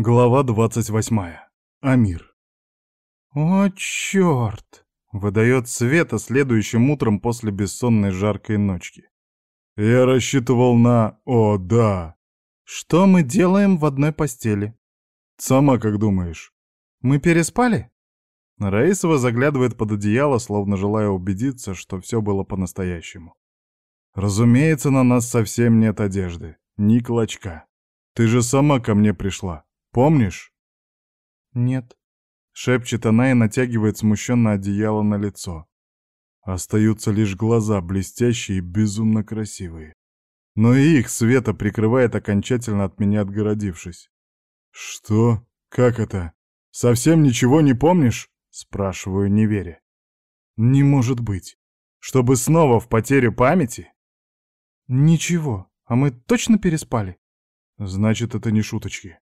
Глава двадцать восьмая. Амир. «О, черт!» — выдает Света следующим утром после бессонной жаркой ночки. «Я рассчитывал на... О, да!» «Что мы делаем в одной постели?» «Сама как думаешь?» «Мы переспали?» Раисова заглядывает под одеяло, словно желая убедиться, что все было по-настоящему. «Разумеется, на нас совсем нет одежды. Ни клочка. Ты же сама ко мне пришла. Помнишь?» «Нет», — шепчет она и натягивает смущенно одеяло на лицо. Остаются лишь глаза, блестящие и безумно красивые. Но и их Света прикрывает, окончательно от меня отгородившись. «Что? Как это? Совсем ничего не помнишь?» — спрашиваю, не веря. «Не может быть. Чтобы снова в потерю памяти?» «Ничего. А мы точно переспали?» «Значит, это не шуточки.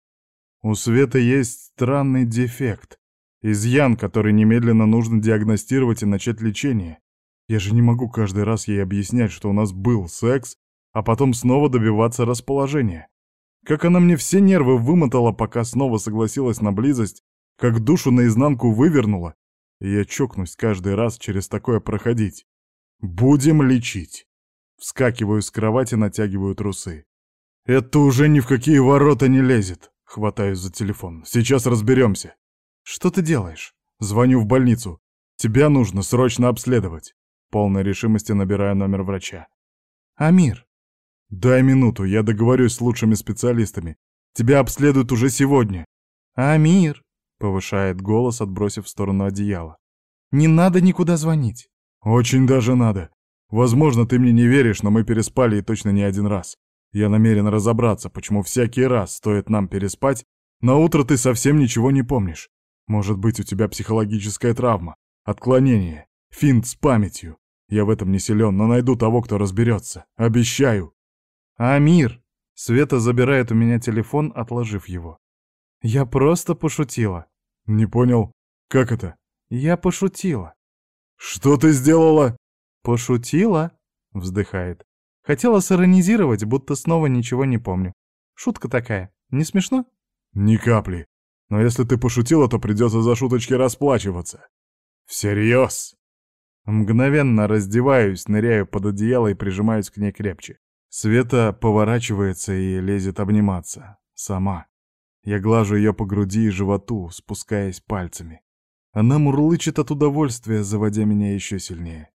У Светы есть странный дефект. Изъян, который немедленно нужно диагностировать и начать лечение. Я же не могу каждый раз ей объяснять, что у нас был секс, а потом снова добиваться расположения. Как она мне все нервы вымотала, пока снова согласилась на близость, как душу наизнанку вывернула. Я чокнусь каждый раз через такое проходить. Будем лечить. Вскакиваю с кровати, натягиваю трусы. Это уже ни в какие ворота не лезет. Хватаюсь за телефон. Сейчас разберемся. Что ты делаешь? Звоню в больницу. Тебя нужно срочно обследовать. Полной решимости набираю номер врача. Амир. Дай минуту, я договорюсь с лучшими специалистами. Тебя обследуют уже сегодня. Амир. Повышает голос, отбросив в сторону одеяла. Не надо никуда звонить. Очень даже надо. Возможно, ты мне не веришь, но мы переспали и точно не один раз. Я намерен разобраться, почему всякий раз стоит нам переспать, на утро ты совсем ничего не помнишь. Может быть, у тебя психологическая травма, отклонение, финт с памятью. Я в этом не силен, но найду того, кто разберется. Обещаю. Амир! Света забирает у меня телефон, отложив его. Я просто пошутила. Не понял. Как это? Я пошутила. Что ты сделала? Пошутила? Вздыхает. Хотела сиронизировать, будто снова ничего не помню. Шутка такая. Не смешно? Ни капли. Но если ты пошутила, то придется за шуточки расплачиваться. Всерьез? Мгновенно раздеваюсь, ныряю под одеяло и прижимаюсь к ней крепче. Света поворачивается и лезет обниматься. Сама. Я глажу ее по груди и животу, спускаясь пальцами. Она мурлычет от удовольствия, заводя меня еще сильнее.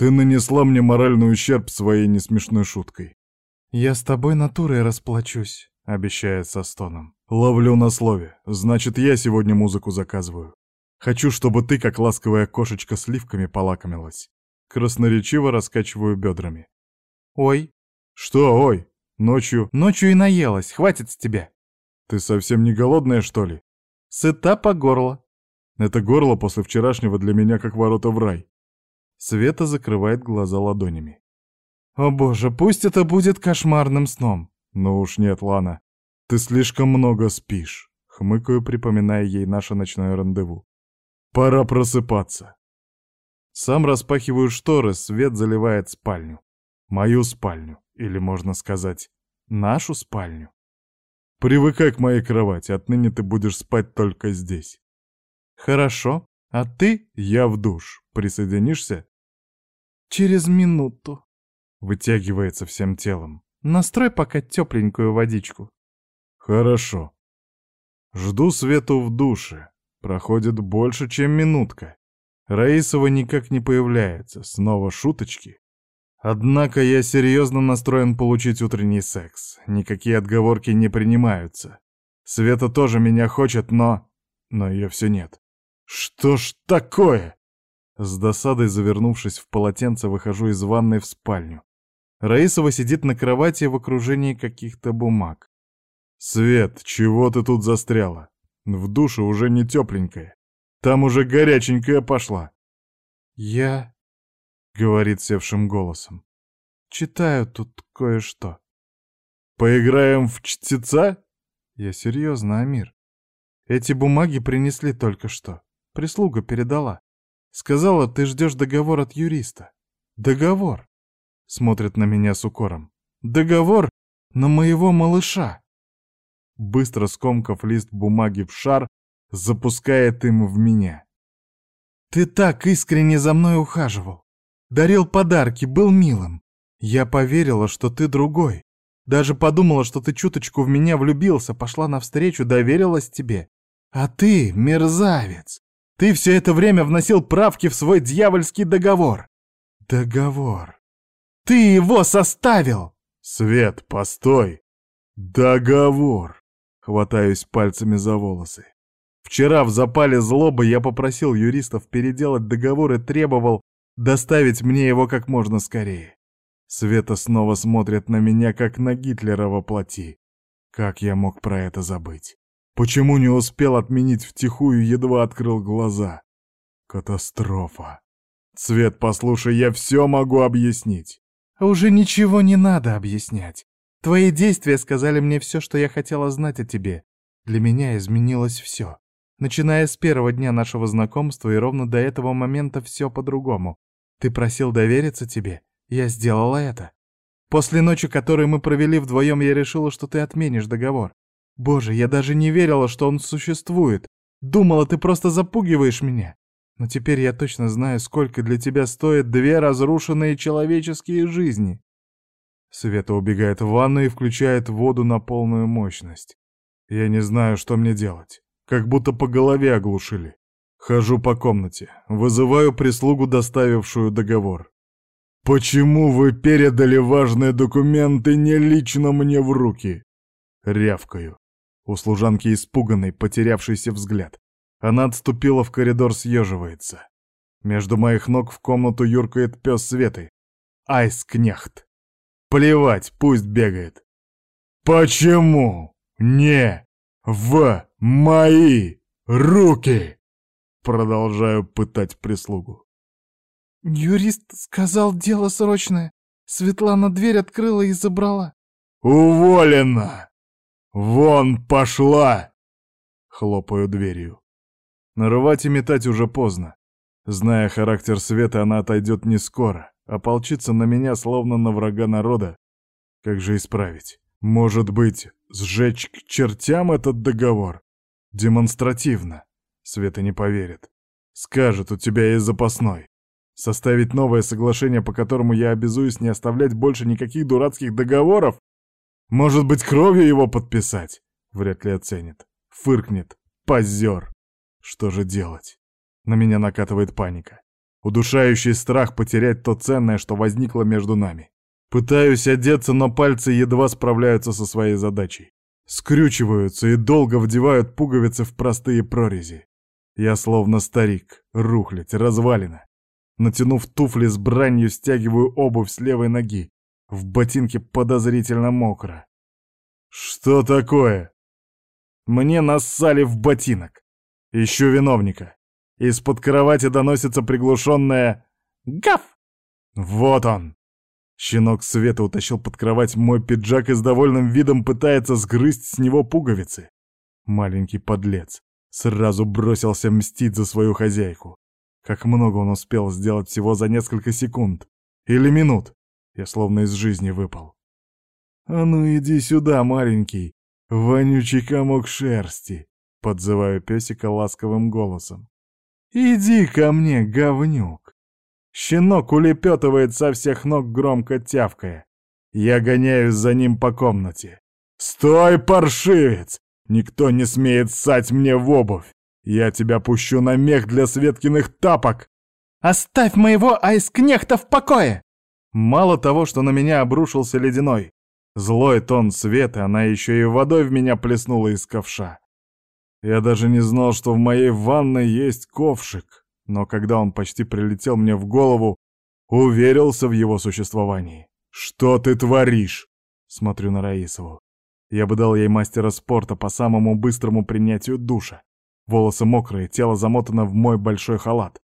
Ты нанесла мне моральный ущерб своей несмешной шуткой. Я с тобой натурой расплачусь, обещает со стоном. Ловлю на слове. Значит, я сегодня музыку заказываю. Хочу, чтобы ты, как ласковая кошечка, сливками полакомилась. Красноречиво раскачиваю бедрами. Ой. Что, ой? Ночью... Ночью и наелась, хватит с тебя. Ты совсем не голодная, что ли? Сыта по горло. Это горло после вчерашнего для меня как ворота в рай. Света закрывает глаза ладонями. «О боже, пусть это будет кошмарным сном!» «Ну уж нет, Лана, ты слишком много спишь», — хмыкаю, припоминая ей наше ночное рандеву. «Пора просыпаться». Сам распахиваю шторы, свет заливает спальню. Мою спальню, или, можно сказать, нашу спальню. Привыкай к моей кровати, отныне ты будешь спать только здесь. Хорошо, а ты, я в душ. Присоединишься? «Через минуту», — вытягивается всем телом. «Настрой пока тепленькую водичку». «Хорошо». Жду Свету в душе. Проходит больше, чем минутка. Раисова никак не появляется. Снова шуточки. Однако я серьезно настроен получить утренний секс. Никакие отговорки не принимаются. Света тоже меня хочет, но... Но ее все нет. Что ж такое? С досадой завернувшись в полотенце, выхожу из ванной в спальню. Раисова сидит на кровати в окружении каких-то бумаг. «Свет, чего ты тут застряла? В душе уже не тепленькая. Там уже горяченькая пошла». «Я...» — говорит севшим голосом. «Читаю тут кое-что». «Поиграем в чтеца?» «Я серьезно, Амир. Эти бумаги принесли только что. Прислуга передала. Сказала, ты ждешь договор от юриста. Договор. Смотрит на меня с укором. Договор на моего малыша. быстро скомкав лист бумаги в шар, запускает им в меня. «Ты так искренне за мной ухаживал. Дарил подарки, был милым. Я поверила, что ты другой. Даже подумала, что ты чуточку в меня влюбился, пошла навстречу, доверилась тебе. А ты, мерзавец, ты все это время вносил правки в свой дьявольский договор. Договор. Ты его составил! Свет, постой! Договор! Хватаюсь пальцами за волосы. Вчера в запале злобы я попросил юристов переделать договор и требовал доставить мне его как можно скорее. Света снова смотрит на меня, как на Гитлера во плоти. Как я мог про это забыть? Почему не успел отменить втихую, едва открыл глаза? Катастрофа. Свет, послушай, я все могу объяснить. Уже ничего не надо объяснять. Твои действия сказали мне все, что я хотела знать о тебе. Для меня изменилось все. Начиная с первого дня нашего знакомства и ровно до этого момента все по-другому. Ты просил довериться тебе, я сделала это. После ночи, которую мы провели вдвоем, я решила, что ты отменишь договор. Боже, я даже не верила, что он существует. Думала, ты просто запугиваешь меня. Но теперь я точно знаю, сколько для тебя стоят две разрушенные человеческие жизни. Света убегает в ванну и включает воду на полную мощность. Я не знаю, что мне делать. Как будто по голове оглушили. Хожу по комнате, вызываю прислугу, доставившую договор. «Почему вы передали важные документы не лично мне в руки?» Рявкаю. У служанки испуганный, потерявшийся взгляд. Она отступила в коридор, съеживается. Между моих ног в комнату юркает пес Светы. Айскнехт. Плевать, пусть бегает. «Почему не в мои руки?» Продолжаю пытать прислугу. «Юрист сказал, дело срочное. Светлана дверь открыла и забрала». «Уволена!» «Вон пошла!» Хлопаю дверью. Нарывать и метать уже поздно. Зная характер Света, она отойдет не скоро, ополчится на меня, словно на врага народа. Как же исправить? Может быть, сжечь к чертям этот договор? Демонстративно. Света не поверит. Скажет, у тебя есть запасной. Составить новое соглашение, по которому я обязуюсь не оставлять больше никаких дурацких договоров? Может быть, кровью его подписать? Вряд ли оценит. Фыркнет. Позер. Что же делать? На меня накатывает паника. Удушающий страх потерять то ценное, что возникло между нами. Пытаюсь одеться, но пальцы едва справляются со своей задачей. Скрючиваются и долго вдевают пуговицы в простые прорези. Я словно старик, рухлядь, развалина. Натянув туфли с бранью, стягиваю обувь с левой ноги. В ботинке подозрительно мокро. Что такое? Мне нассали в ботинок. Ищу виновника. Из-под кровати доносится приглушенное «Гав!» Вот он! Щенок Света утащил под кровать мой пиджак и с довольным видом пытается сгрызть с него пуговицы. Маленький подлец. Сразу бросился мстить за свою хозяйку. Как много он успел сделать всего за несколько секунд. Или минут. Я словно из жизни выпал. «А ну иди сюда, маленький, вонючий комок шерсти!» — подзываю песика ласковым голосом. «Иди ко мне, говнюк!» Щенок улепетывает со всех ног, громко тявкая. Я гоняюсь за ним по комнате. «Стой, паршивец! Никто не смеет ссать мне в обувь! Я тебя пущу на мех для Светкиных тапок!» «Оставь моего айскнехта в покое!» Мало того, что на меня обрушился ледяной, злой тон света, она еще и водой в меня плеснула из ковша. Я даже не знал, что в моей ванной есть ковшик, но когда он почти прилетел мне в голову, уверился в его существовании. «Что ты творишь?» Смотрю на Раисову. Я бы дал ей мастера спорта по самому быстрому принятию душа. Волосы мокрые, тело замотано в мой большой халат.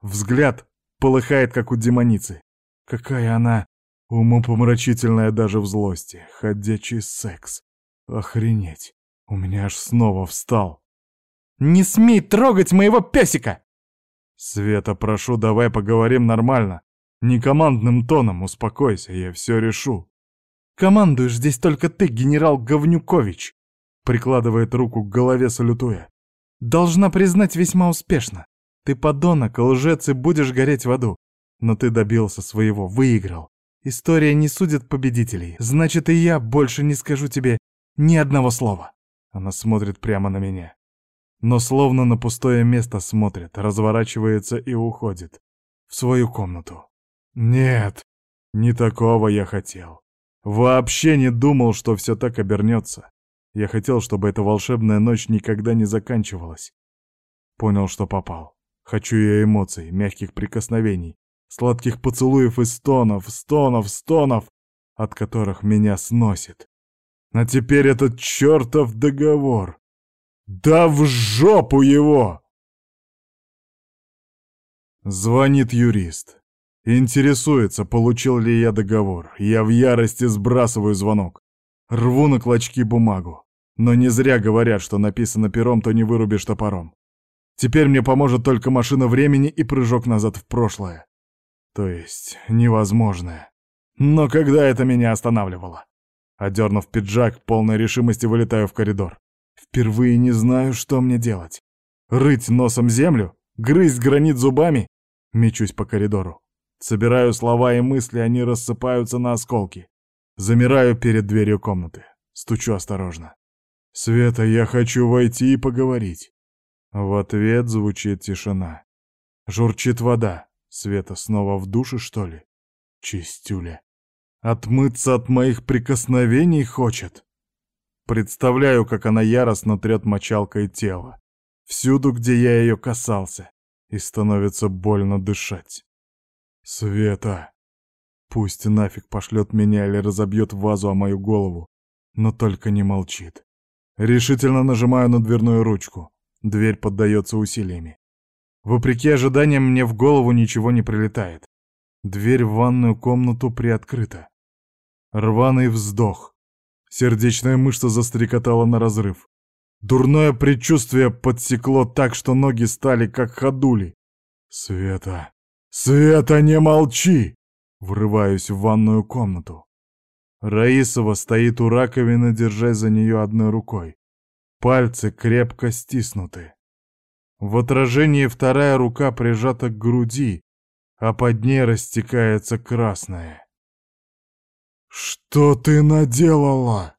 Взгляд полыхает, как у демоницы. Какая она умопомрачительная даже в злости. Ходячий секс. Охренеть. У меня аж снова встал. «Не смей трогать моего песика!» «Света, прошу, давай поговорим нормально. Не командным тоном, успокойся, я все решу». «Командуешь здесь только ты, генерал Говнюкович!» Прикладывает руку к голове, салютуя. Должна признать, весьма успешно. Ты подонок, лжец и будешь гореть в аду. Но ты добился своего, выиграл. История не судит победителей. Значит, и я больше не скажу тебе ни одного слова. Она смотрит прямо на меня. Но словно на пустое место смотрит, разворачивается и уходит. В свою комнату. Нет, не такого я хотел. Вообще не думал, что все так обернется. Я хотел, чтобы эта волшебная ночь никогда не заканчивалась. Понял, что попал. Хочу я эмоций, мягких прикосновений, сладких поцелуев и стонов, стонов, стонов, от которых меня сносит. А теперь этот чертов договор. Да в жопу его! Звонит юрист. Интересуется, получил ли я договор. Я в ярости сбрасываю звонок. Рву на клочки бумагу. Но не зря говорят, что написано пером, то не вырубишь топором. Теперь мне поможет только машина времени и прыжок назад в прошлое. То есть невозможное. Но когда это меня останавливало? Одернув пиджак, полной решимости вылетаю в коридор. Впервые не знаю, что мне делать. Рыть носом землю? Грызть гранит зубами? Мечусь по коридору. Собираю слова и мысли, они рассыпаются на осколки. Замираю перед дверью комнаты. Стучу осторожно. «Света, я хочу войти и поговорить». В ответ звучит тишина. Журчит вода. Света снова в душе, что ли? Чистюля. Отмыться от моих прикосновений хочет. Представляю, как она яростно трет мочалкой тело. Всюду, где я ее касался. И становится больно дышать. Света. Пусть нафиг пошлет меня или разобьет вазу о мою голову. Но только не молчит. Решительно нажимаю на дверную ручку. Дверь поддается усилиями. Вопреки ожиданиям мне в голову ничего не прилетает. Дверь в ванную комнату приоткрыта. Рваный вздох. Сердечная мышца застрекотала на разрыв. Дурное предчувствие подсекло так, что ноги стали как ходули. «Света! Света, не молчи!» Врываюсь в ванную комнату. Раисова стоит у раковины, держась за нее одной рукой. Пальцы крепко стиснуты. В отражении вторая рука прижата к груди, а под ней растекается красное. «Что ты наделала?»